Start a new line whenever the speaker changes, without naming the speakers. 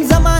Ang zaman